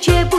Чеб